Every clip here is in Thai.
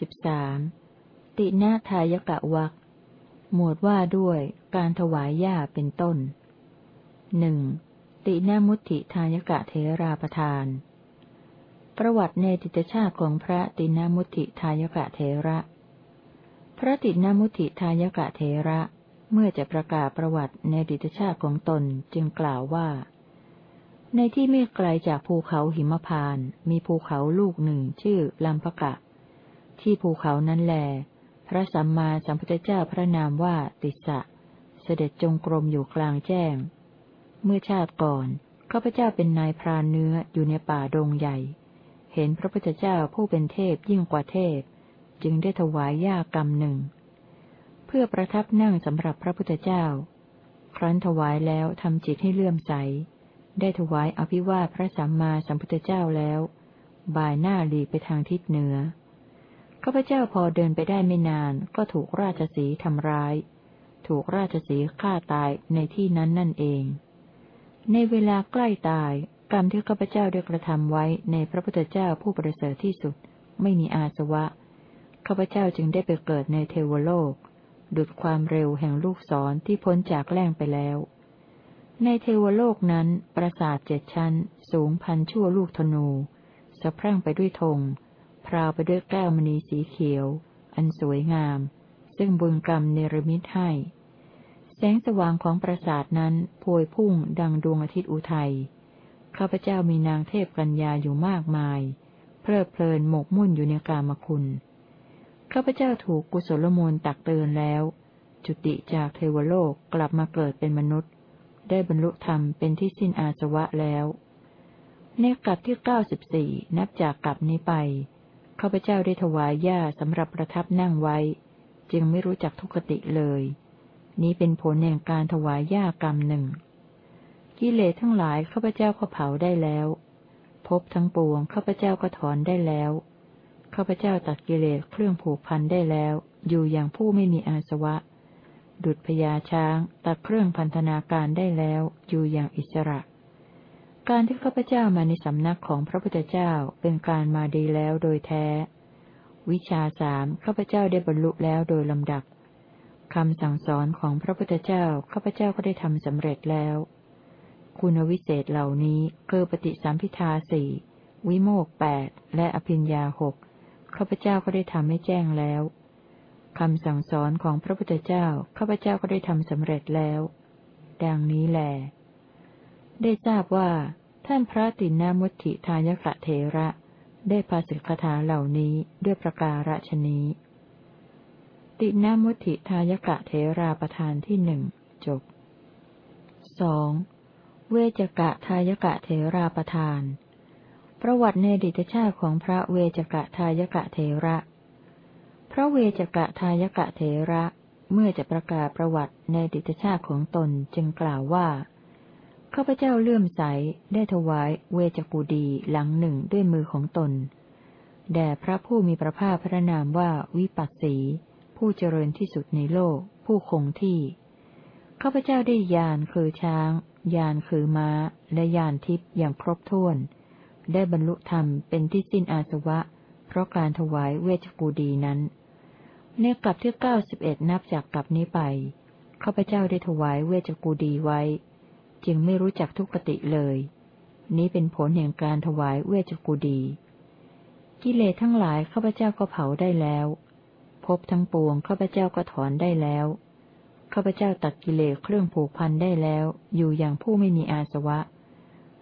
สิบสามตินาทายกะวักหมวดว่าด้วยการถวายหญ้าเป็นต้นหนึ่งตินามุติทายกะเทราประทาน ประวัติในติตชาติของพระตินามุติทายกะเทระ พระตินามุติทายกะเทระเมื่อจะประกาศประวัติในติตชาติของตนจึงกล่าวว่า ในที่ไม่ไกลจากภูเขาหิมพาน มีภูเขาลูกหนึ่งชื่อลัมพกะ ที่ภูเขานั้นแล พระสัมมาสัมพุทธเจ้าพระนามว่าติสะ เสด็จจงกรมอยู่กลางแจ้ง เมื่อชาติก่อนข้าพเจ้าเป็นนายพรานเนื้ออยู่ในป่าดงใหญ่ เห็นพระพุทธเจ้าผู้เป็นเทพยิ่งกว่าเทพ จึงได้ถวายยากรรมหนึ่ง เพื่อประทับนั่งสำหรับพระพุทธเจ้า ครั้นถวายแล้วทำจิตให้เลื่อมใส ได้ถวายอภิวาทพระสัมมาสัมพุทธเจ้าแล้ว บ่ายหน้าหลีไปทางทิศเหนือ ข้าพเจ้าพอเดินไปได้ไม่นาน ก็ถูกราชสีทำร้าย ถูกราชสีฆ่าตายในที่นั้นนั่นเอง ในเวลาใกล้ตาย กรรมที่ข้าพเจ้าได้กระทำไว้ในพระพุทธเจ้าผู้ประเสริฐที่สุด ไม่มีอาสวะข้าพเจ้าจึงได้ไปเกิดในเทวโลก ดุดความเร็วแห่งลูกศรที่พ้นจากแรงไปแล้ว ในเทวโลกนั้น ปราสาทเจ็ดชั้น สูงพันชั่วลูกธนูสะพรั่งไปด้วยธง พราวไปด้วยแก้วมณีสีเขียว อันสวยงาม ซึ่งบุญกรรมเนรมิตให้ แสงสว่างของปราสาทนั้นพวยพุ่งดังดวงอาทิตย์อุทัยข้าพเจ้ามีนางเทพกัญญาอยู่มากมาย เพลิดเพลินหมกมุ่นอยู่ในกามคุณข้าพเจ้าถูกกุศลมูลตักเตือนแล้ว จุติจากเทวโลกกลับมาเกิดเป็นมนุษย์ ได้บรรลุธรรมเป็นที่สิ้นอาสวะแล้ว ในกลับที่เก้าสิบสี่นับจากกลับนี้ไป ข้าพเจ้าได้ถวายหญ้าสำหรับประทับนั่งไว้ จึงไม่รู้จักทุกติเลย นี้เป็นผลแห่งการถวายหญ้ากรรมหนึ่ง กิเลสทั้งหลายข้าพเจ้าก็เผาได้แล้วพบทั้งปวงข้าพเจ้าก็ถอนได้แล้วข้าพเจ้าตัดกิเลสเครื่องผูกพันได้แล้ว อยู่อย่างผู้ไม่มีอาสวะ ดุจพญาช้าง ตัดเครื่องพันธนาการได้แล้ว อยู่อย่างอิสระ การที่ข้าพเจ้ามาในสำนักของพระพุทธเจ้าเป็นการมาดีแล้วโดยแท้ วิชาสามข้าพเจ้าได้บรรลุแล้วโดยลำดับคำสั่งสอนของพระพุทธเจ้าข้าพเจ้าก็ได้ทำสำเร็จแล้ว คุณวิเศษเหล่านี้คือปฏิสัมพิทาสี่วิโมกแปดและอภิญญาหกข้าพเจ้าก็ได้ทำให้แจ้งแล้วคำสั่งสอนของพระพุทธเจ้าข้าพเจ้าก็ได้ทำสำเร็จแล้ว ดังนี้แหละ ได้ทราบว่า ท่านพระตินามุติทายกะเทระ ได้ภาสิกถาเหล่านี้ด้วยประการฉนี้ ตินามุติทายกะเทราประธานที่หนึ่งจบสองเวจกะทายกะเทราประธาน ประวัติในดิตชาติของพระเวจกะทายกะเทระ พระเวจกะทายกะเทระเมื่อจะประกาศประวัติในดิตชาติของตนจึงกล่าวว่า ข้าพเจ้าเลื่อมใสได้ถวายเวจกูดีหลังหนึ่งด้วยมือของตน แด่พระผู้มีพระภาคพระนามว่าวิปัสสี ผู้เจริญที่สุดในโลก ผู้คงที่ข้าพเจ้าได้ยานคือช้าง ยานคือม้า และยานทิพย์อย่างครบถ้วน ได้บรรลุธรรมเป็นที่สิ้นอาสวะ เพราะการถวายเวจกูดีนั้นในกลับที่เก้าสิบเอ็ดนับจากกลับนี้ไปข้าพเจ้าได้ถวายเวจกูดีไว้ จึงไม่รู้จักทุกขติเลย นี้เป็นผลแห่งการถวายเวชกุดี กิเลสทั้งหลายข้าพเจ้าก็เผาได้แล้ว พบทั้งปวงข้าพเจ้าก็ถอนได้แล้ว ข้าพเจ้าตัดกิเลสเครื่องผูกพันได้แล้ว อยู่อย่างผู้ไม่มีอาสวะ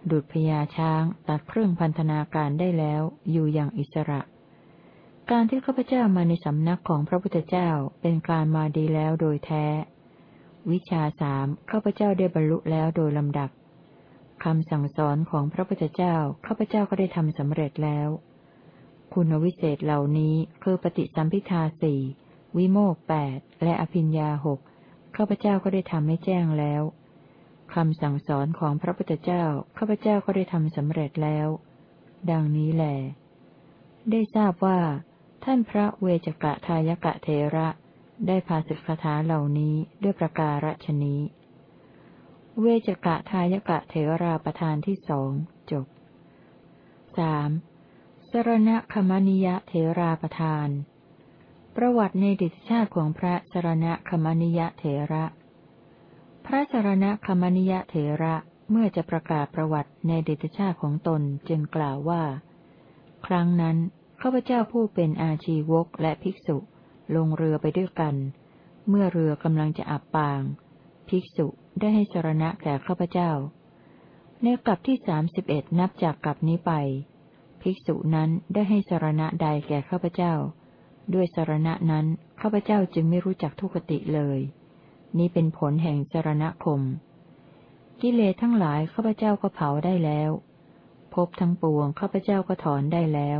ดุดพญาช้างตัดเครื่องพันธนาการได้แล้ว อยู่อย่างอิสระ การที่ข้าพเจ้ามาในสำนักของพระพุทธเจ้าเป็นการมาดีแล้วโดยแท้ วิชาสามข้าพเจ้าได้บรรลุแล้วโดยลำดับคำสั่งสอนของพระพุทธเจ้าข้าพเจ้าก็ได้ทำสำเร็จแล้ว คุณวิเศษเหล่านี้คือปฏิสัมพิทาสี่วิโมกแปดและอภิญญาหกข้าพเจ้าก็ได้ทำให้แจ้งแล้วคำสั่งสอนของพระพุทธเจ้าข้าพเจ้าก็ได้ทำสำเร็จแล้ว ดังนี้แหลได้ทราบว่า ท่านพระเวจกะทายกะเทระ ได้พาสิกคาถาเหล่านี้ด้วยประการฉนี้ เวจกะทายกะเถราประธานที่สองจบสามสรณคมนิยะเถราประธาน ประวัติในดิชาติของพระสรณคมนิยะเถระ พระสรณคมนิยะเถระเมื่อจะประกาศประวัติในดิชาติของตนจึงกล่าวว่า ครั้งนั้นข้าพเจ้าผู้เป็นอาชีวกและภิกษุ ลงเรือไปด้วยกัน เมื่อเรือกำลังจะอับปาง ภิกษุได้ให้สรณะแก่ข้าพเจ้า ในกลับที่สามสิบเอ็ดนับจากกลับนี้ไป ภิกษุนั้นได้ให้สรณะใดแก่ข้าพเจ้า ด้วยสรณะนั้นข้าพเจ้าจึงไม่รู้จักทุกติเลย นี้เป็นผลแห่งสรณคม กิเลสทั้งหลายข้าพเจ้าก็เผาได้แล้ว พบทั้งปวงข้าพเจ้าก็ถอนได้แล้ว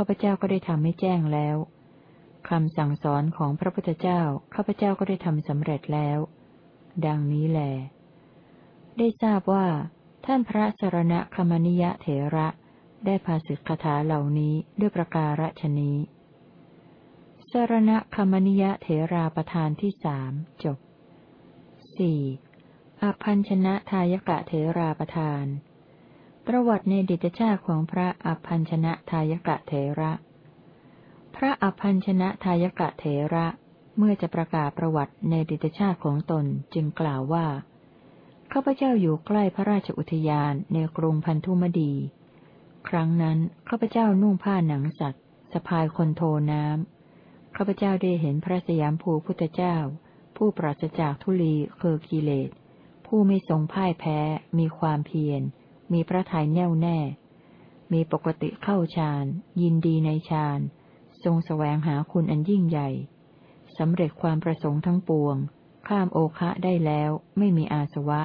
ข้าพเจ้าก็ได้ทำให้แจ้งแล้วคำสั่งสอนของพระพุทธเจ้า ข้าพเจ้าก็ได้ทำสำเร็จแล้ว ดังนี้แหลได้ทราบว่า ท่านพระสรณคมนิยะเถระ ได้ภาสิกถาเหล่านี้ด้วยประการฉนี้สรณคมนิยะเถราประธานที่สามจบสี่อภัญชนะทายกะเถราประธาน ประวัติในดิตชาติของพระอภัญชนะทายกะเถระ พระอภัญชนะทายกะเถระ เมื่อจะประกาศประวัติในดิตชาติของตนจึงกล่าวว่า ข้าพเจ้าอยู่ใกล้พระราชอุทยานในกรุงพันธุมดี ครั้งนั้นข้าพเจ้านุ่งผ้าหนังสัตว์สะพายคนโทน้ำข้าพเจ้าได้เห็นพระสยามภูพุทธเจ้า ผู้ปราศจากทุลีเคอกิเลสผู้ไม่ทรงพ่ายแพ้มีความเพียร มีพระทัยแน่วแน่ มีปกติเข้าฌาน ยินดีในฌาน ทรงสแสวงหาคุณอันยิ่งใหญ่สำเร็จความประสงค์ทั้งปวง ข้ามโอคะได้แล้วไม่มีอาสวะ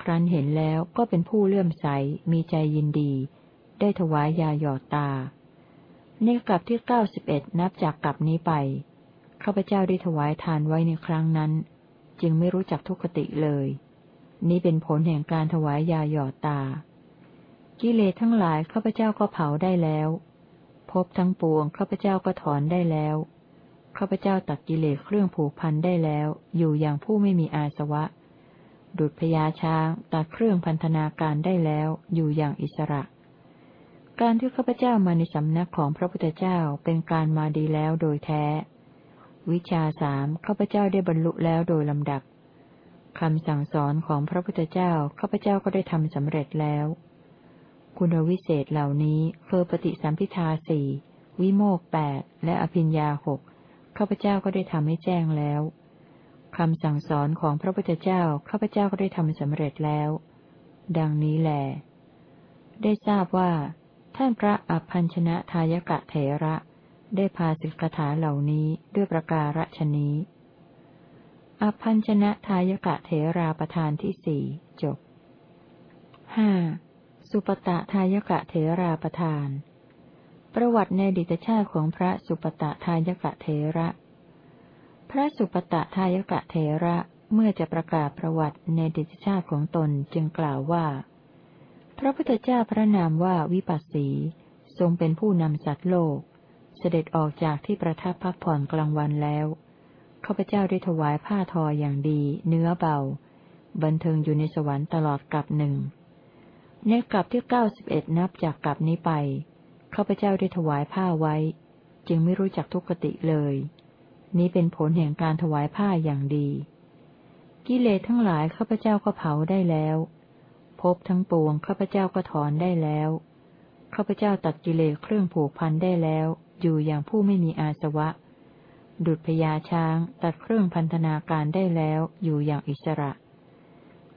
ครั้นเห็นแล้วก็เป็นผู้เลื่อมใส มีใจยินดี ได้ถวายยาหยอดตา ในกลับที่เก้าสิบเอ็ดนับจากกลับนี้ไป ข้าพเจ้าได้ถวายทานไว้ในครั้งนั้น จึงไม่รู้จักทุกขติเลย นี้เป็นผลแห่งการถวายยาหยอดตา กิเลสทั้งหลายข้าพเจ้าก็เผาได้แล้วพบทั้งปวงข้าพเจ้าก็ถอนได้แล้วข้าพเจ้าตัดกิเลสเครื่องผูกพันได้แล้ว อยู่อย่างผู้ไม่มีอาสวะ ดุจพญาช้างตัดเครื่องพันธนาการได้แล้ว อยู่อย่างอิสระ การที่ข้าพเจ้ามาในสำนักของพระพุทธเจ้าเป็นการมาดีแล้วโดยแท้ วิชาสามข้าพเจ้าได้บรรลุแล้วโดยลำดับ คำสั่งสอนของพระพุทธเจ้าข้าพเจ้าก็ได้ทำสำเร็จแล้ว คุณวิเศษเหล่านี้คือปฏิสัมพิทาสี่วิโมกแปดและอภิญญาหกข้าพเจ้าก็ได้ทำให้แจ้งแล้วคำสั่งสอนของพระพุทธเจ้าข้าพเจ้าก็ได้ทำสำเร็จแล้ว ดังนี้แหลได้ทราบว่า ท่านพระอภัญชนะทายกะเถระ ได้พาสิกขาเหล่านี้ด้วยประการฉนี้ อภัญชนะทายกะเถราประธานที่สี่จบห้าสุปตะทายกะเถราประธาน ประวัติในดิตชาติของพระสุปตะทายกะเถระ พระสุปตะทายกะเทระเมื่อจะประกาศประวัติในดิจชาติของตนจึงกล่าวว่า พระพุทธเจ้าพระนามว่าวิปัสสี ทรงเป็นผู้นำสัตว์โลก เสด็จออกจากที่ประทับพักผ่อนกลางวันแล้ว ข้าพเจ้าได้ถวายผ้าทออย่างดี เนื้อเบา บันเทิงอยู่ในสวรรค์ตลอดกลับหนึ่ง ในกลับที่เก้าสิบเอ็ดนับจากกลับนี้ไป ข้าพเจ้าได้ถวายผ้าไว้ จึงไม่รู้จักทุกขติเลย นี้เป็นผลแห่งการถวายผ้าอย่างดี กิเลสทั้งหลายข้าพเจ้าก็เผาได้แล้วพบทั้งปวงข้าพเจ้าก็ถอนได้แล้วข้าพเจ้าตัดกิเลสเครื่องผูกพันได้แล้ว อยู่อย่างผู้ไม่มีอาสวะ ดุจพญาช้างตัดเครื่องพันธนาการได้แล้วอยู่อย่างอิสระ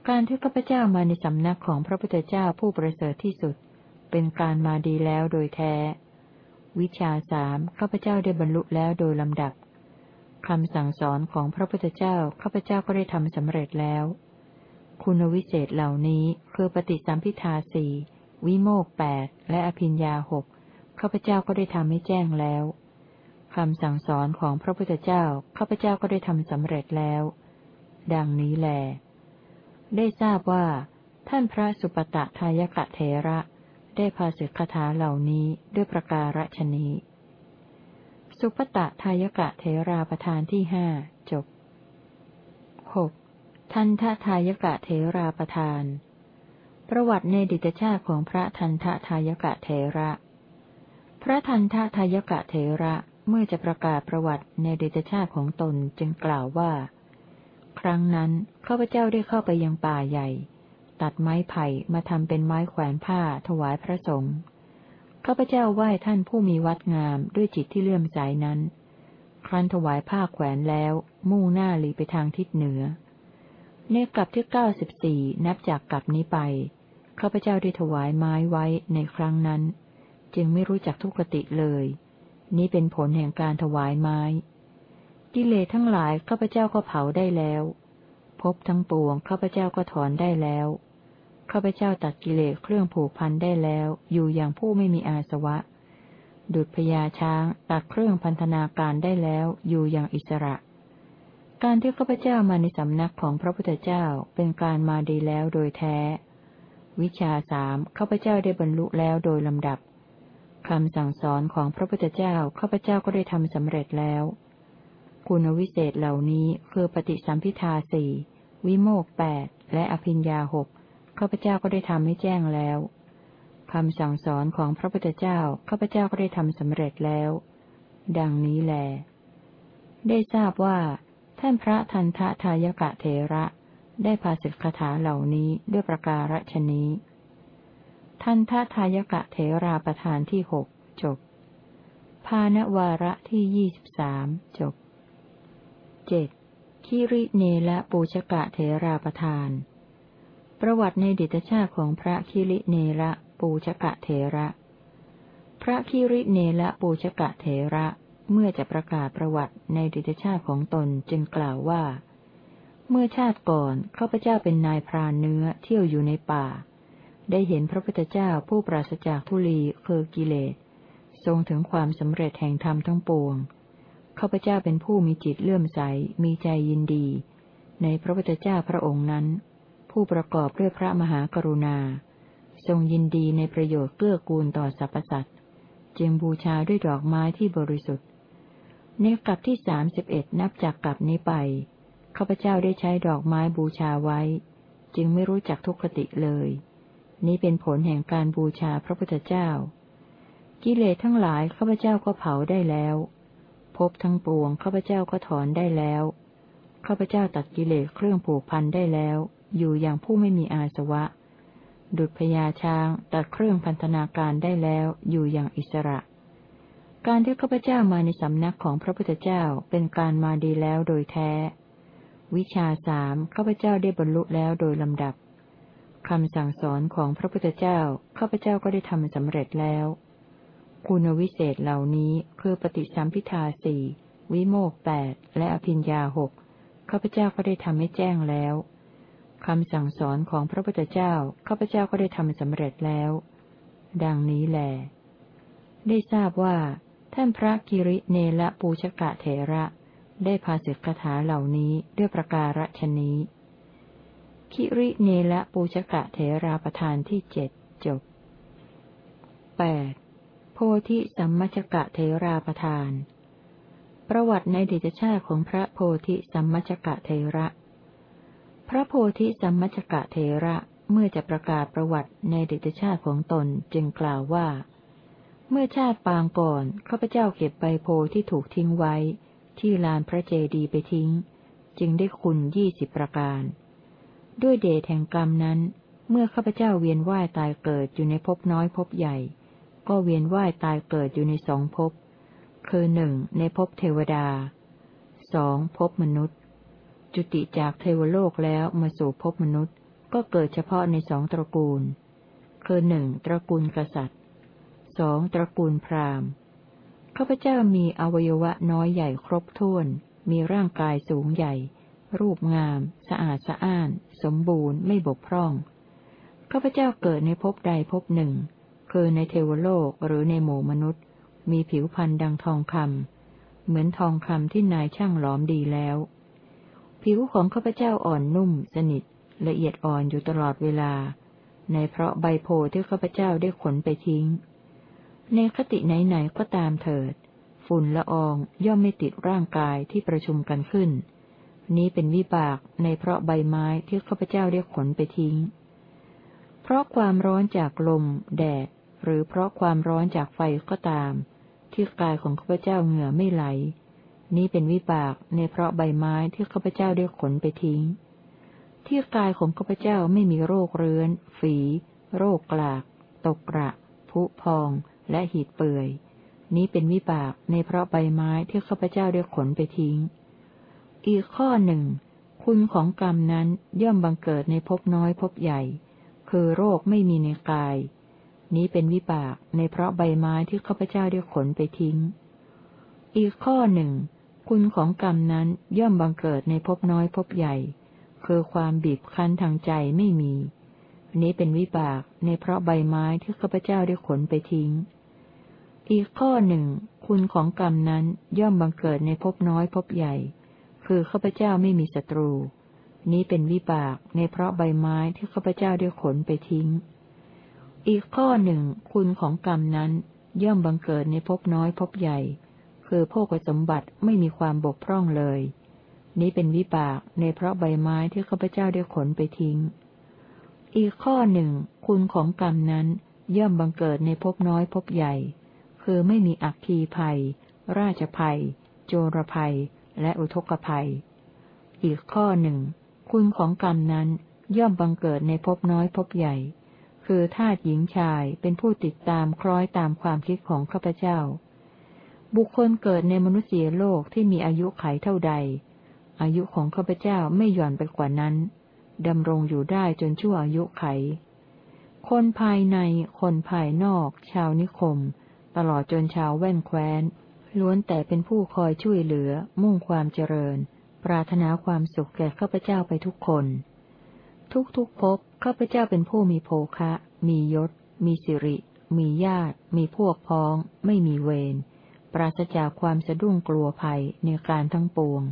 การที่ข้าพเจ้ามาในสำนักของพระพุทธเจ้าผู้ประเสริฐที่สุด เป็นการมาดีแล้วโดยแท้ วิชาสามข้าพเจ้าได้บรรลุแล้วโดยลำดับคำสั่งสอนของพระพุทธเจ้าข้าพเจ้าก็ได้ทำสำเร็จแล้ว คุณวิเศษเหล่านี้คือปฏิสัมพิทาสี่วิโมกแปดและอภิญญาหกข้าพเจ้าก็ได้ทำให้แจ้งแล้ว คำสั่งสอนของพระพุทธเจ้าข้าพเจ้าก็ได้ทำสำเร็จแล้ว ดังนี้แล ได้ทราบว่า ท่านพระสุปตะทายกะเทระ ได้พาสิกขาเหล่านี้ด้วยประการฉนี้ สุปตะทายกะเทราประธานที่ห้าจบหกทันททายกะเทราประธาน ประวัติในดิตชาติของพระทันททายกะเทระ พระทันททายกะเทระ เมื่อจะประกาศประวัติในเดิตชาติของตนจึงกล่าวว่า ครั้งนั้นข้าพเจ้าได้เข้าไปยังป่าใหญ่ ตัดไม้ไผ่มาทำเป็นไม้แขวนผ้าถวายพระสงฆ์ข้าพเจ้าไหว้ท่านผู้มีวัดงามด้วยจิตที่เลื่อมใสนั้น ครั้นถวายผ้าแขวนแล้ว มุ่งหน้าลีไปทางทิศเหนือ ในกลับที่เก้าสิบสี่นับจากกลับนี้ไปข้าพเจ้าได้ถวายไม้ไว้ในครั้งนั้น จึงไม่รู้จักทุกขติเลย นี้เป็นผลแห่งการถวายไม้ กิเลสทั้งหลายข้าพเจ้าก็เผาได้แล้วพบทั้งปวงข้าพเจ้าก็ถอนได้แล้วข้าพเจ้าตัดกิเลสเครื่องผูกพันได้แล้ว อยู่อย่างผู้ไม่มีอาสวะ ดุจพญาช้างตัดเครื่องพันธนาการได้แล้ว อยู่อย่างอิสระ การที่ข้าพเจ้ามาในสำนักของพระพุทธเจ้าเป็นการมาดีแล้วโดยแท้ วิชาสามข้าพเจ้าได้บรรลุแล้วโดยลำดับ คำสั่งสอนของพระพุทธเจ้าข้าพเจ้าก็ได้ทำสำเร็จแล้ว คุณวิเศษเหล่านี้คือปฏิสัมพิทาสี่วิโมกแปดและอภิญญาหกข้าพเจ้าก็ได้ทำให้แจ้งแล้วคำสั่งสอนของพระพุทธเจ้าข้าพเจ้าก็ได้ทำสำเร็จแล้ว ดังนี้แล ได้ทราบว่า ท่านพระทันทะทายกะเทระ ได้พาสิกขาเหล่านี้ด้วยประการฉนี้ ทันททายกะเถราประธานที่หกจบ ภาณวาระที่ยี่สิบสามจบเจ็ดคิริเนละปูชกะเถราประธาน ประวัติในดิตชาติของพระคิริเนละปูชกะเถระ พระคิริเนละปูชกะเถระเมื่อจะประกาศประวัติในดิตชาติของตนจึงกล่าวว่า เมื่อชาติก่อนข้าพเจ้าเป็นนายพรานเนื้อเที่ยวอยู่ในป่า ได้เห็นพระพุทธเจ้าผู้ปราศจากทุลีคือกิเลส ทรงถึงความสำเร็จแห่งธรรมทั้งปวง ข้าพเจ้าเป็นผู้มีจิตเลื่อมใส มีใจยินดี ในพระพุทธเจ้าพระองค์นั้น ผู้ประกอบด้วยพระมหากรุณา ทรงยินดีในประโยชน์เกื้อกูลต่อสรรพสัตว์จึงบูชาด้วยดอกไม้ที่บริสุทธิ์ ในกลับที่สามสิบเอ็ดนับจากกลับนี้ไป ข้าพเจ้าได้ใช้ดอกไม้บูชาไว้ จึงไม่รู้จักทุกขติเลย นี้เป็นผลแห่งการบูชาพระพุทธเจ้า กิเลสทั้งหลายข้าพเจ้าก็เผาได้แล้วพบทั้งปวงข้าพเจ้าก็ถอนได้แล้วข้าพเจ้าตัดกิเลสเครื่องผูกพันได้แล้ว อยู่อย่างผู้ไม่มีอาสวะ ดุจพญาช้างตัดเครื่องพันธนาการได้แล้วอยู่อย่างอิสระ การที่ข้าพเจ้ามาในสำนักของพระพุทธเจ้าเป็นการมาดีแล้วโดยแท้ วิชาสามข้าพเจ้าได้บรรลุแล้วโดยลำดับ คำสั่งสอนของพระพุทธเจ้าข้าพเจ้าก็ได้ทำสำเร็จแล้ว คุณวิเศษเหล่านี้คือปฏิสัมพิทาสี่วิโมกแปดและอภิญญาหกข้าพเจ้าก็ได้ทำให้แจ้งแล้วคำสั่งสอนของพระพุทธเจ้าข้าพเจ้าก็ได้ทำสำเร็จแล้ว ดังนี้แหลได้ทราบว่า ท่านพระกิริเนละปูชกะเถระ ได้พาสิกขาเหล่านี้ด้วยประการฉนี้ คิริเนละปูชกะเถราประธานที่เจ็ดจบแปดโพธิสัมมชกะเถราประธาน ประวัติในดิจชาติของพระโพธิสัมมชกะเถระ พระโพธิสัมมชกะเถระเมื่อจะประกาศประวัติในดิจชาติของตนจึงกล่าวว่า เมื่อชาติปางก่อนข้าพเจ้าเก็บใบโพที่ถูกทิ้งไว้ ที่ลานพระเจดีย์ไปทิ้ง จึงได้คุณยี่สิบประการ ด้วยเดชแห่งกรรมนั้น เมื่อข้าพเจ้าเวียนว่ายตายเกิดอยู่ในภพน้อยภพใหญ่ ก็เวียนว่ายตายเกิดอยู่ในสองภพ คือหนึ่งในภพเทวดาสองภพมนุษย์ จุติจากเทวโลกแล้วมาสู่ภพมนุษย์ ก็เกิดเฉพาะในสองตระกูล คือหนึ่งตระกูลกษัตริย์สองตระกูลพราหมณ์ข้าพเจ้ามีอวัยวะน้อยใหญ่ครบถ้วน มีร่างกายสูงใหญ่ รูปงาม สะอาดสะอ้าน สมบูรณ์ไม่บกพร่องข้าพเจ้าเกิดในภพใดภพหนึ่ง คือในเทวโลกหรือในหมู่มนุษย์ มีผิวพรรณดังทองคำเหมือนทองคำที่นายช่างหลอมดีแล้ว ผิวของข้าพเจ้าอ่อนนุ่ม สนิท ละเอียดอ่อนอยู่ตลอดเวลา ในเพราะใบโพที่ข้าพเจ้าได้ขนไปทิ้ง ในคติไหนๆก็ตามเถิด ฝุ่นละอองย่อมไม่ติดร่างกายที่ประชุมกันขึ้น นี้เป็นวิบากในเพราะใบไม้ที่ข้าพเจ้าได้ขนไปทิ้ง เพราะความร้อนจากลม แดด หรือเพราะความร้อนจากไฟก็ตาม ที่กายของข้าพเจ้าเหงื่อไม่ไหล นี้เป็นวิบากในเพราะใบไม้ที่ข้าพเจ้าได้ขนไปทิ้ง ที่กายของข้าพเจ้าไม่มีโรคเรื้อน ฝี โรคกลาก ตกกระผุพอง และหีดเปื่อย นี้เป็นวิบากในเพราะใบไม้ที่ข้าพเจ้าได้ขนไปทิ้ง อีกข้อหนึ่ง คุณของกรรมนั้นย่อมบังเกิดในภพน้อยภพใหญ่ คือโรคไม่มีในกาย นี้เป็นวิบากในเพราะใบไม้ที่ข้าพเจ้าได้ขนไปทิ้ง อีกข้อหนึ่ง คุณของกรรมนั้นย่อมบังเกิดในภพน้อยภพใหญ่ คือความบีบคั้นทางใจไม่มี นี้เป็นวิบากในเพราะใบไม้ที่ข้าพเจ้าได้ขนไปทิ้ง อีกข้อหนึ่ง คุณของกรรมนั้นย่อมบังเกิดในภพน้อยภพใหญ่ คือข้าพเจ้าไม่มีศัตรู นี้เป็นวิบากในเพราะใบไม้ที่ข้าพเจ้าได้ขนไปทิ้ง อีกข้อหนึ่ง คุณของกรรมนั้น ย่อมบังเกิดในภพน้อยภพใหญ่ คือโภคสมบัติไม่มีความบกพร่องเลย นี้เป็นวิบากในเพราะใบไม้ที่ข้าพเจ้าได้ขนไปทิ้ง อีกข้อหนึ่ง คุณของกรรมนั้น ย่อมบังเกิดในภพน้อยภพใหญ่ คือไม่มีอักคีภัย ราชภัย โจรภัย และอุทกภัย อีกข้อหนึ่ง คุณของกรรมนั้นย่อมบังเกิดในภพน้อยภพใหญ่ คือทาตหญิงชายเป็นผู้ติดตามคล้อยตามความคิดของข้าพเจ้า บุคคลเกิดในมนุษย์โลกที่มีอายุไขเท่าใด อายุของข้าพเจ้าไม่หย่อนไปกว่านั้นดำรงอยู่ได้จนชั่วอายุไข คนภายใน คนภายนอก ชาวนิคม ตลอดจนชาวแว่นแคว้น ล้วนแต่เป็นผู้คอยช่วยเหลือ มุ่งความเจริญ ปรารถนาความสุขแก่ข้าพเจ้าไปทุกคน ทุกทุกภพข้าพเจ้าเป็นผู้มีโภคะ มียศ มีสิริ มีญาติ มีพวกพ้อง ไม่มีเวร ปราศจากความสะดุ้งกลัวภัยในการทั้งปวง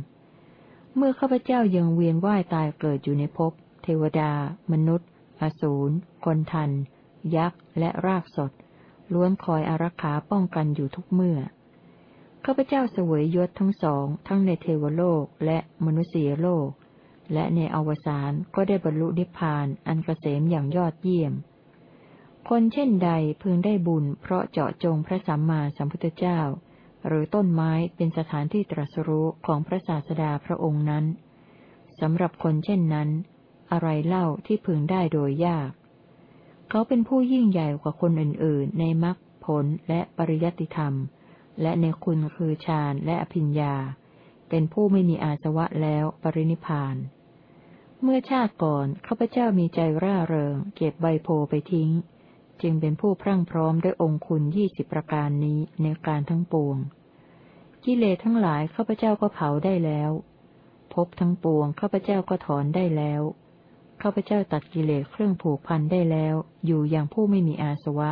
เมื่อข้าพเจ้ายังเวียนว่ายตายเกิดอยู่ในภพ เทวดา มนุษย์ อสูรคนทัน ยักษ์ และรากสด ล้วนคอยอารักขาป้องกันอยู่ทุกเมื่อ ข้าพเจ้าเสวยยศทั้งสอง ทั้งในเทวโลกและมนุษยโลก และในอวสานก็ได้บรรลุนิพพานอันเกษมอย่างยอดเยี่ยม คนเช่นใดพึงได้บุญ เพราะเจาะจงพระสัมมาสัมพุทธเจ้า หรือต้นไม้เป็นสถานที่ตรัสรู้ของพระศาสดาพระองค์นั้นสำหรับคนเช่นนั้น อะไรเล่าที่พึงได้โดยยาก เขาเป็นผู้ยิ่งใหญ่กว่าคนอื่นๆ ในมรรคผลและปริยัติธรรม และในคุณคือฌานและอภิญญา เป็นผู้ไม่มีอาสวะแล้วปรินิพานเมื่อชาติก่อนข้าพเจ้ามีใจร่าเริง เก็บใบโพไปทิ้ง จึงเป็นผู้พรั่งพร้อมด้วยองคุณยี่สิบประการนี้ในการทั้งปวง กิเลสทั้งหลายข้าพเจ้าก็เผาได้แล้วพบทั้งปวงข้าพเจ้าก็ถอนได้แล้วข้าพเจ้าตัดกิเลสเครื่องผูกพันได้แล้ว อยู่อย่างผู้ไม่มีอาสวะ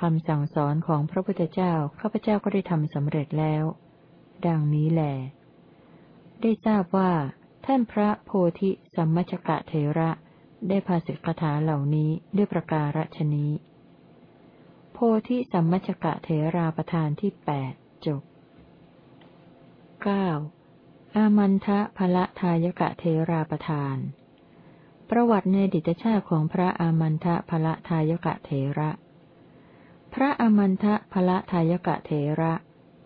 คำสั่งสอนของพระพุทธเจ้าข้าพเจ้าก็ได้ทำสำเร็จแล้ว ดังนี้แหลได้ทราบว่า ท่านพระโพธิสัมมชกะเทระ ได้ภาสิกถาเหล่านี้ด้วยประการฉนี้ โพธิสัมมชกะเทราประธานที่แปดจบเก้าอามันทะพละทายกะเทราประธาน ประวัติในดิตชาติของพระอามันทะพละทายกะเทระ พระอมันทะพละทายกะเถระ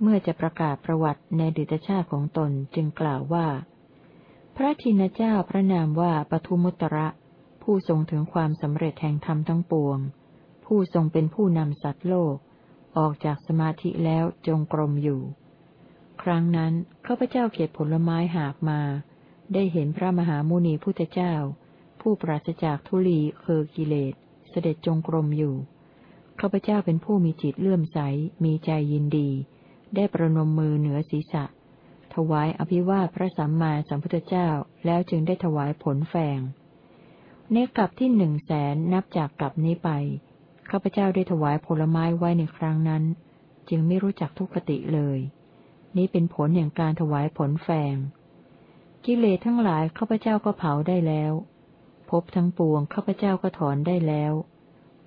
เมื่อจะประกาศประวัติในดิตชาติของตนจึงกล่าวว่า พระทินเจ้าพระนามว่าปทุมุตระ ผู้ทรงถึงความสำเร็จแห่งธรรมทั้งปวง ผู้ทรงเป็นผู้นำสัตว์โลก ออกจากสมาธิแล้วจงกรมอยู่ ครั้งนั้นข้าพเจ้าเก็บผลไม้หากมา ได้เห็นพระมหามุนีพุทธเจ้า ผู้ปราศจากทุลีคือกิเลสเสด็จจงกรมอยู่ ข้าพเจ้าเป็นผู้มีจิตเลื่อมใส มีใจยินดี ได้ประนมมือเหนือศีรษะ ถวายอภิวาทพระสัมมาสัมพุทธเจ้า แล้วจึงได้ถวายผลแฝง ในกลับที่หนึ่งแสนนับจากกลับนี้ไป ข้าพเจ้าได้ถวายผลไม้ไว้ในครั้งนั้น จึงไม่รู้จักทุกขติเลย นี้เป็นผลแห่งการถวายผลแฝง กิเลสทั้งหลายข้าพเจ้าก็เผาได้แล้ว พบทั้งปวงข้าพเจ้าก็ถอนได้แล้ว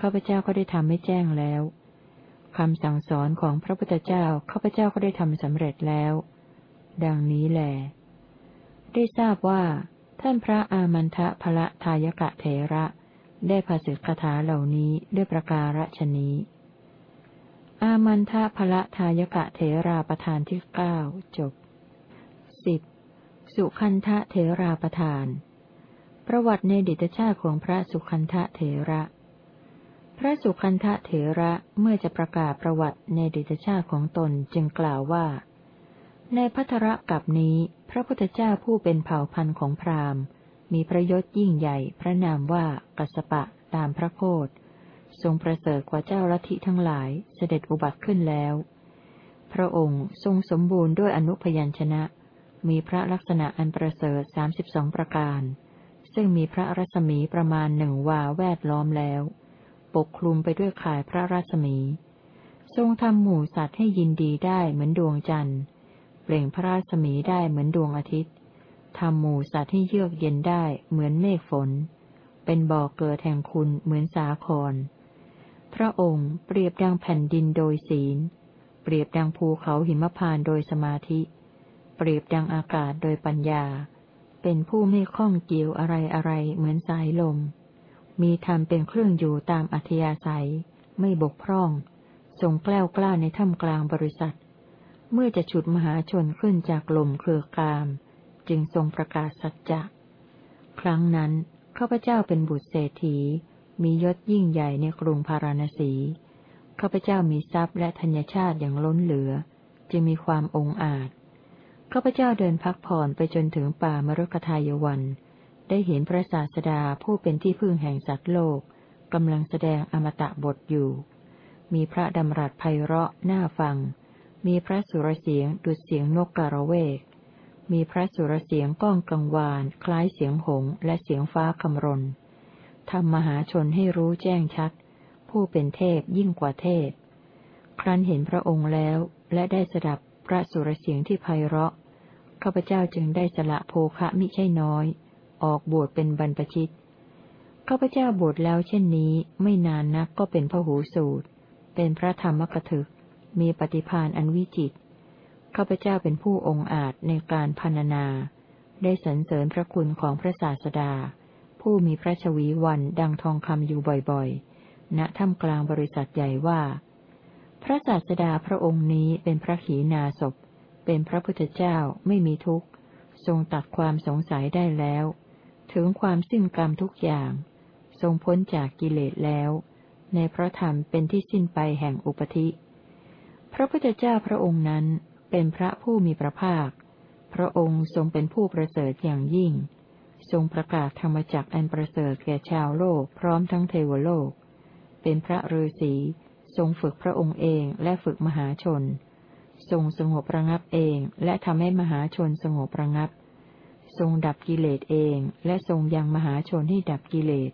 ข้าพเจ้าก็ได้ทำให้แจ้งแล้วคำสั่งสอนของพระพุทธเจ้าข้าพเจ้าก็ได้ทำสำเร็จแล้ว ดังนี้แหลได้ทราบว่า ท่านพระอามันทะพระทายกะเถระ ได้ภาษิคาถาเหล่านี้ด้วยประการฉนี้ อามันทะพระทายกะเถราประธานที่เก้าจบสิบสุขันทะเถราประธาน ประวัติในดิตชาติของพระสุขันทะเถระ ระสุคันธเถระเมื่อจะประกาศประวัติในดิตชาติของตนจึงกล่าวว่า ในพัทระกับนี้ พระพุทธเจ้าผู้เป็นเผ่าพันธุ์ของพราหมณ์ มีพระยศยิ่งใหญ่ พระนามว่ากัสปะตามพระโคดทรงประเสริฐกว่าเจ้าลัทธิทั้งหลายเสด็จอุบัติขึ้นแล้ว พระองค์ทรงสมบูรณ์ด้วยอนุพยัญชนะ มีพระลักษณะอันประเสริฐสามสิบสองประการ ซึ่งมีพระรัศมีประมาณหนึ่งวาแวดล้อมแล้ว ปกคลุมไปด้วยข่ายพระราชมี ทรงทำหมู่สัตว์ให้ยินดีได้เหมือนดวงจันทร์ เปล่งพระราชมีได้เหมือนดวงอาทิตย์ทำหมู่สัตว์ให้เยือกเย็นได้เหมือนเมฆฝน เป็นบ่อเกิดแห่งคุณเหมือนสาคร พระองค์เปรียบดังแผ่นดินโดยศีล เปรียบดังภูเขาหิมพานโดยสมาธิ เปรียบดังอากาศโดยปัญญา เป็นผู้ไม่คล้องเกี่ยวอะไรอะไรเหมือนสายลม มีธรรมเป็นเครื่องอยู่ตามอัธยาศัย ไม่บกพร่อง ทรงแกล้วกล้าในถ้ำกลางบริษัท เมื่อจะฉุดมหาชนขึ้นจากลมเครือกาม จึงทรงประกาศสัจจะ ครั้งนั้นข้าพเจ้าเป็นบุตรเศรษฐี มียศยิ่งใหญ่ในกรุงพาราณสี ข้าพเจ้ามีทรัพย์และธัญชาติอย่างล้นเหลือ จึงมีความองอาจ ข้าพเจ้าเดินพักผ่อนไปจนถึงป่ามรุกทายวัน ได้เห็นพระศาสดาผู้เป็นที่พึ่งแห่งสัตว์โลกกำลังแสดงอมตะบทอยู่ มีพระดำรัสไพเราะน่าฟัง มีพระสุรเสียงดุดเสียงนกกระเวก มีพระสุรเสียงก้องกังวาน คล้ายเสียงหงและเสียงฟ้าคำรนทำมหาชนให้รู้แจ้งชัด ผู้เป็นเทพยิ่งกว่าเทพ ครั้นเห็นพระองค์แล้วและได้สดับพระสุรเสียงที่ไพเราะข้าพเจ้าจึงได้สละโภคะมิใช่น้อย ออกบวชเป็นบรรพชิต ข้าพเจ้าบวชแล้วเช่นนี้ไม่นานนักก็เป็นพระหูสูตร เป็นพระธรรมกถึก มีปฏิพานอันวิจิต ข้าพเจ้าเป็นผู้องอาจในการพรรณนา ได้สรรเสริญพระคุณของพระศาสดา ผู้มีพระชวีวันดังทองคำอยู่บ่อยๆ ณถ้ำกลางบริษัทใหญ่ว่า พระศาสดาพระองค์นี้เป็นพระขีณาสพเป็นพระพุทธเจ้าไม่มีทุกข์ ทรงตัดความสงสัยได้แล้ว ถึงความสิ้นกรรมทุกอย่าง ทรงพ้นจากกิเลสแล้ว ในพระธรรมเป็นที่สิ้นไปแห่งอุปธิ พระพุทธเจ้าพระองค์นั้นเป็นพระผู้มีพระภาค พระองค์ทรงเป็นผู้ประเสริฐอย่างยิ่ง ทรงประกาศธรรมจักอันประเสริฐแก่ชาวโลกพร้อมทั้งเทวโลก เป็นพระฤาษีทรงฝึกพระองค์เองและฝึกมหาชน ทรงสงบระงับเองและทำให้มหาชนสงบระงับ ทรงดับกิเลสเอง และทรงยังมหาชนให้ดับกิเลส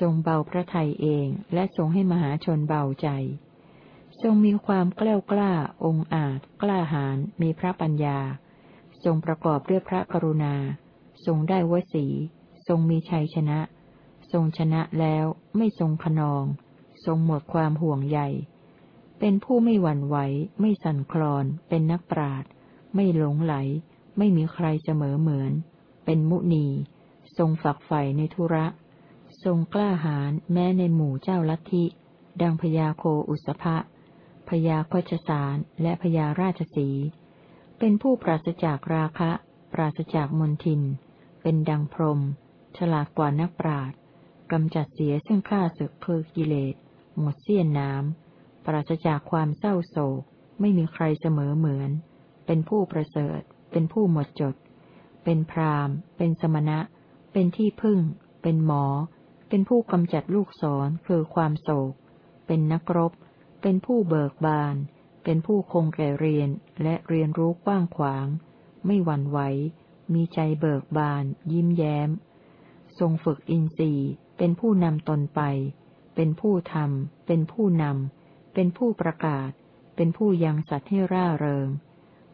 ทรงเบาพระทัยเอง และทรงให้มหาชนเบาใจ ทรงมีความกล้ากล้า องอาจ กล้าหาญมีพระปัญญา ทรงประกอบด้วยพระกรุณา ทรงได้วสี ทรงมีชัยชนะ ทรงชนะแล้วไม่ทรงขนอง ทรงหมดความห่วงใยเป็นผู้ไม่หวั่นไหว ไม่สั่นคลอน เป็นนักปราด ไม่หลงไหล ไม่มีใครเสมอเหมือน เป็นมุนี ทรงฝักใฝ่ในธุระ ทรงกล้าหาญแม้ในหมู่เจ้าลัทธิ ดังพญาโคอุสภะพญาโคชสารและพญาราชสี เป็นผู้ปราศจากราคะ ปราศจากมนทิน เป็นดังพรม ฉลาดกว่านักปราดกำจัดเสียซึ่งข้าศึกคือกิเลส หมดเสี้ยนน้ำ ปราศจากความเศร้าโศก ไม่มีใครเสมอเหมือน เป็นผู้ประเสริฐ เป็นผู้หมดจด เป็นพรามเป็นสมณะ เป็นที่พึ่ง เป็นหมอ เป็นผู้กำจัดลูกศรคือความโศก เป็นนักรบ เป็นผู้เบิกบาน เป็นผู้คงแก่เรียนและเรียนรู้กว้างขวาง ไม่หวั่นไหว มีใจเบิกบาน ยิ้มแย้ม ทรงฝึกอินทรีย์ เป็นผู้นำตนไป เป็นผู้ทำ เป็นผู้นำ เป็นผู้ประกาศ เป็นผู้ยังสัตว์ให้ร่าเริง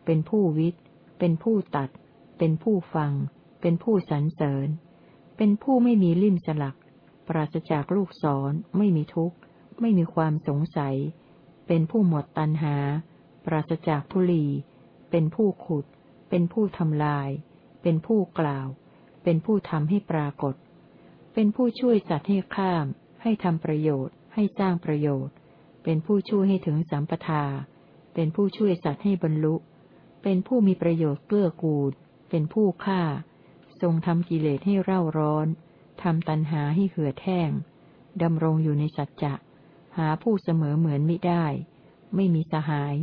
เป็นผู้วิทย์ เป็นผู้ตัด เป็นผู้ฟัง เป็นผู้สรรเสริญ เป็นผู้ไม่มีลิ่มสลัก ปราศจากลูกศร ไม่มีทุกข์ ไม่มีความสงสัย เป็นผู้หมดตัณหา ปราศจากทุลี เป็นผู้ขุด เป็นผู้ทำลาย เป็นผู้กล่าว เป็นผู้ทำให้ปรากฏ เป็นผู้ช่วยสัตว์ให้ข้าม ให้ทำประโยชน์ ให้สร้างประโยชน์ เป็นผู้ช่วยให้ถึงสัมปทา เป็นผู้ช่วยสัตว์ให้บรรลุ เป็นผู้มีประโยชน์เกื้อกูล เป็นผู้ฆ่า ทรงทำกิเลสให้เร่าร้อนทำตัณหาให้เหือดแห้งดำรงอยู่ในสัจจะ หาผู้เสมอเหมือนไมิได้ ไม่มีสหาย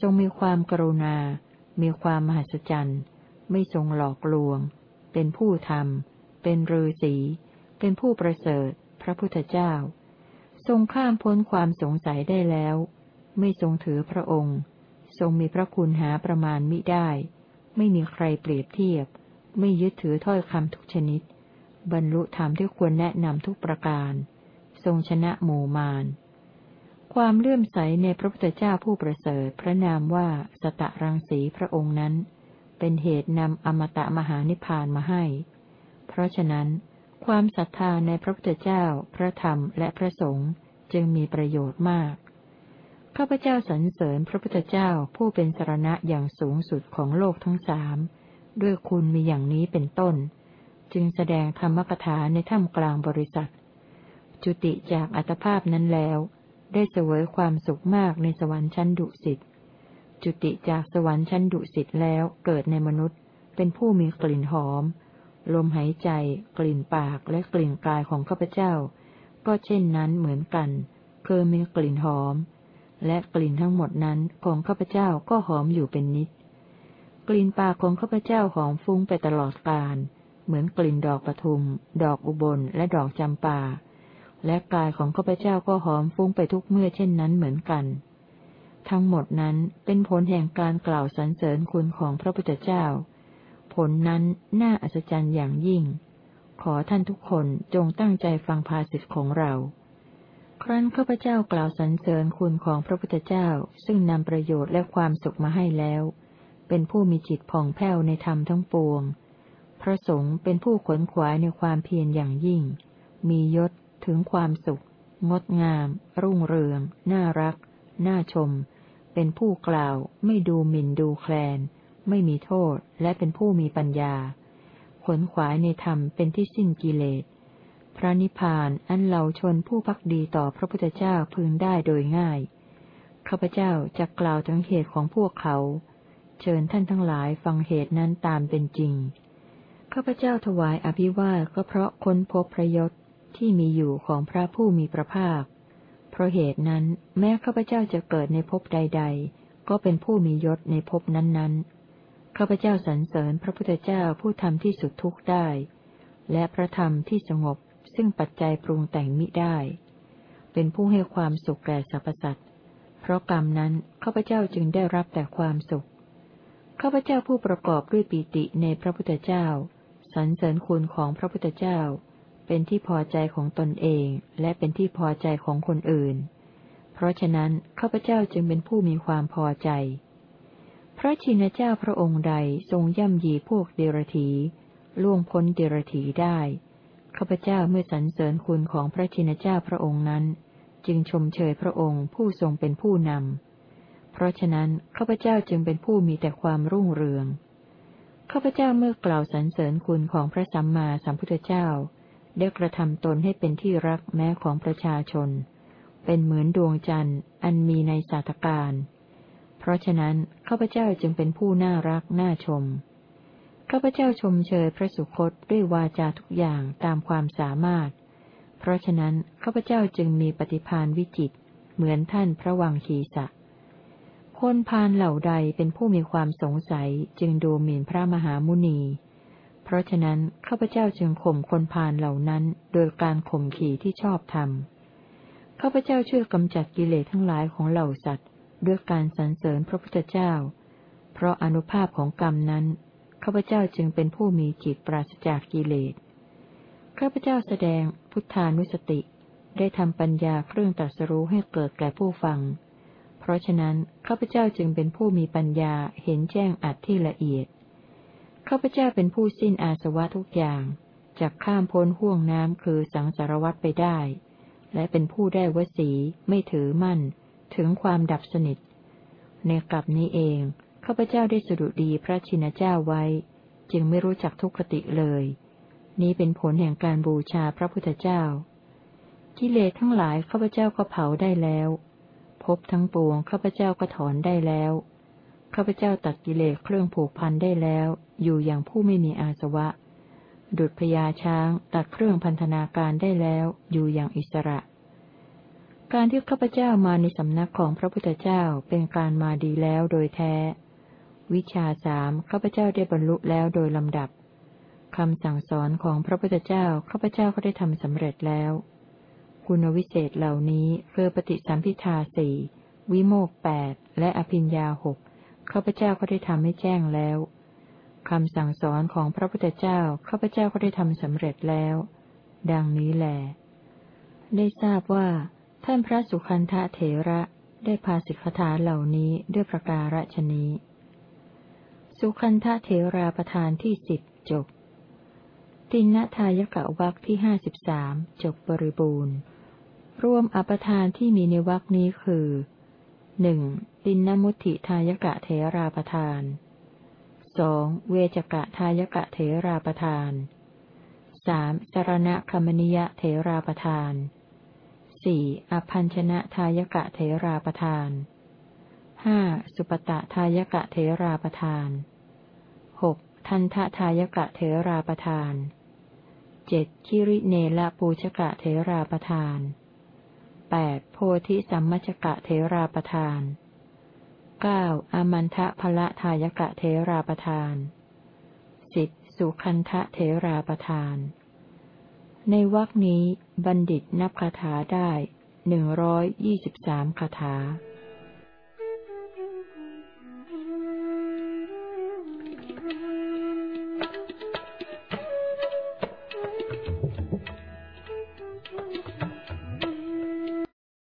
ทรงมีความกรุณา มีความมหัศจรรย์ ไม่ทรงหลอกลวง เป็นผู้ทำ เป็นฤาษี เป็นผู้ประเสริฐ พระพุทธเจ้า ทรงข้ามพ้นความสงสัยได้แล้ว ไม่ทรงถือพระองค์ ทรงมีพระคุณหาประมาณมิได้ ไม่มีใครเปรียบเทียบ ไม่ยึดถือถ้อยคำทุกชนิด บรรลุธรรมที่ควรแนะนำทุกประการ ทรงชนะหมู่มาร ความเลื่อมใสในพระพุทธเจ้าผู้ประเสริฐพระนามว่าสตะรังสีพระองค์นั้น เป็นเหตุนำอมตะมหานิพพานมาให้ เพราะฉะนั้น ความศรัทธาในพระพุทธเจ้า พระธรรมและพระสงฆ์จึงมีประโยชน์มาก ข้าพเจ้าสรรเสริญพระพุทธเจ้าผู้เป็นสรณะอย่างสูงสุดของโลกทั้งสามด้วยคุณมีอย่างนี้เป็นต้น จึงแสดงธรรมกถาในถ้ำกลางบริษัท จุติจากอัตภาพนั้นแล้ว ได้เสวยความสุขมากในสวรรค์ชั้นดุสิตจุติจากสวรรค์ชั้นดุสิตแล้วเกิดในมนุษย์ เป็นผู้มีกลิ่นหอม ลมหายใจ กลิ่นปากและกลิ่นกายของข้าพเจ้า ก็เช่นนั้นเหมือนกัน คือมีกลิ่นหอม และกลิ่นทั้งหมดนั้นของข้าพเจ้าก็หอมอยู่เป็นนิด กลิ่นปากของข้าพเจ้าหอมฟุ้งไปตลอดกาลเหมือนกลิ่นดอกปทุม ดอกอุบล และดอกจำปา และกายของข้าพเจ้าก็หอมฟุ้งไปทุกเมื่อเช่นนั้นเหมือนกัน ทั้งหมดนั้นเป็นผลแห่งการกล่าวสรรเสริญคุณของพระพุทธเจ้า ผลนั้นน่าอัศจรรย์อย่างยิ่ง ขอท่านทุกคนจงตั้งใจฟังภาสิทธิของเรา ครั้นข้าพเจ้ากล่าวสรรเสริญคุณของพระพุทธเจ้า ซึ่งนำประโยชน์และความสุขมาให้แล้ว เป็นผู้มีจิตผ่องแผ้วในธรรมทั้งปวง พระสงฆ์เป็นผู้ขนขวายในความเพียรอย่างยิ่ง มียศถึงความสุข งดงาม รุ่งเรือง น่ารัก น่าชม เป็นผู้กล่าว ไม่ดูหมิ่นดูแคลน ไม่มีโทษและเป็นผู้มีปัญญา ขนขวายในธรรมเป็นที่สิ้นกิเลส พระนิพพานอันเราชนผู้พักดีต่อพระพุทธเจ้าพึงได้โดยง่ายข้าพเจ้าจะกล่าวถึงเหตุของพวกเขา เชิญท่านทั้งหลายฟังเหตุนั้นตามเป็นจริงข้าพเจ้าถวายอภิวาทก็เพราะค้นพบพระยศที่มีอยู่ของพระผู้มีพระภาค เพราะเหตุนั้นแม้ข้าพเจ้าจะเกิดในภพใด ๆ ก็เป็นผู้มียศในภพนั้นๆข้าพเจ้าสรรเสริญพระพุทธเจ้าผู้ทำที่สุดทุกข์ได้ และพระธรรมที่สงบ ซึ่งปัจจัยปรุงแต่งมิได้ เป็นผู้ให้ความสุขแก่สรรพสัตว์ เพราะกรรมนั้นข้าพเจ้าจึงได้รับแต่ความสุข ข้าพเจ้าผู้ประกอบด้วยปีติในพระพุทธเจ้า สรรเสริญคุณของพระพุทธเจ้า เป็นที่พอใจของตนเองและเป็นที่พอใจของคนอื่น เพราะฉะนั้นข้าพเจ้าจึงเป็นผู้มีความพอใจ พระชินเจ้าพระองค์ใดทรงย่ำยีพวกเดรธีล่วงพ้นเดรธีได้ ข้าพเจ้าเมื่อสรรเสริญคุณของพระชินเจ้าพระองค์นั้น จึงชมเชยพระองค์ผู้ทรงเป็นผู้นำ เพราะฉะนั้นข้าพเจ้าจึงเป็นผู้มีแต่ความรุ่งเรือง ข้าพเจ้าเมื่อกล่าวสรรเสริญคุณของพระสัมมาสัมพุทธเจ้า ได้กระทำตนให้เป็นที่รักแม้ของประชาชน เป็นเหมือนดวงจันทร์อันมีในสาธการ เพราะฉะนั้นข้าพเจ้าจึงเป็นผู้น่ารักน่าชม ข้าพเจ้าชมเชยพระสุคตด้วยวาจาทุกอย่างตามความสามารถ เพราะฉะนั้นข้าพเจ้าจึงมีปฏิพานวิจิต เหมือนท่านพระวังคีสะ คนพานเหล่าใดเป็นผู้มีความสงสัยจึงดูหมิ่นพระมหามุนี เพราะฉะนั้นข้าพเจ้าจึงข่มคนพานเหล่านั้นโดยการข่มขี่ที่ชอบธรรม ข้าพเจ้าช่วยกำจัดกิเลสทั้งหลายของเหล่าสัตว์ ด้วยการสรรเสริญพระพุทธเจ้า เพราะอนุภาพของกรรมนั้น ข้าพเจ้าจึงเป็นผู้มีจิตปราศจากกิเลส ข้าพเจ้าแสดงพุทธานุสติ ได้ทำปัญญาเครื่องตรัสรู้ให้เกิดแก่ผู้ฟัง เพราะฉะนั้นข้าพเจ้าจึงเป็นผู้มีปัญญาเห็นแจ้งอัดที่ละเอียด ข้าพเจ้าเป็นผู้สิ้นอาสวะทุกอย่างจากข้ามพ้นห่วงน้ำคือสังสารวัตไปได้ และเป็นผู้ได้วสีไม่ถือมั่น ถึงความดับสนิท ในกลับนี้เอง ข้าพเจ้าได้สดุดีพระชินเจ้าไว้ จึงไม่รู้จักทุกขติเลย นี้เป็นผลแห่งการบูชาพระพุทธเจ้า กิเลสทั้งหลายข้าพเจ้าก็เผาได้แล้วพบทั้งปวงข้าพเจ้าก็ถอนได้แล้วข้าพเจ้าตัดกิเลสเครื่องผูกพันได้แล้ว อยู่อย่างผู้ไม่มีอาสวะ ดุจพญาช้างตัดเครื่องพันธนาการได้แล้วอยู่อย่างอิสระ การที่ข้าพเจ้ามาในสำนักของพระพุทธเจ้าเป็นการมาดีแล้วโดยแท้ วิชาสามข้าพเจ้าได้บรรลุแล้วโดยลำดับคำสั่งสอนของพระพุทธเจ้าข้าพเจ้าก็ได้ทำสำเร็จแล้ว คุณวิเศษเหล่านี้คือปฏิสัมพิทาสี่วิโมกแปดและอภิญญาหกข้าพเจ้าก็ได้ทำให้แจ้งแล้วคำสั่งสอนของพระพุทธเจ้าข้าพเจ้าก็ได้ทำสำเร็จแล้ว ดังนี้แหลได้ทราบว่า ท่านพระสุคันธะเถระได้พาสิกขาเหล่านี้ด้วยประการฉนี้ สุขันธเถราประธานที่สิบจบ ตินทายกะวักที่ห้าสิบสามจบบริบูรณ์ รวมอปทานที่มีในวักนี้คือหนึ่งตินมุติทายกะเถราประธานสองเวจกะทายกะเถราประธานสามสารณคมนิยะเถราประธานสี่อภัญชนะทายกะเถราประธานห้าสุปตะทายกะเถราประธาน ทันทะทายกะเถราประธานเจ็ดคิริเนละปูชกะเถราประธานแปดโพธิสัมมชกะเถราประธานเก้าอามันทะพละทายกะเถราประธานสิบสุคันทะเถราประธาน ในวรคนี้บัณฑิตนับคาถาได้หนึ่งร้อยยี่สิบสามคาถา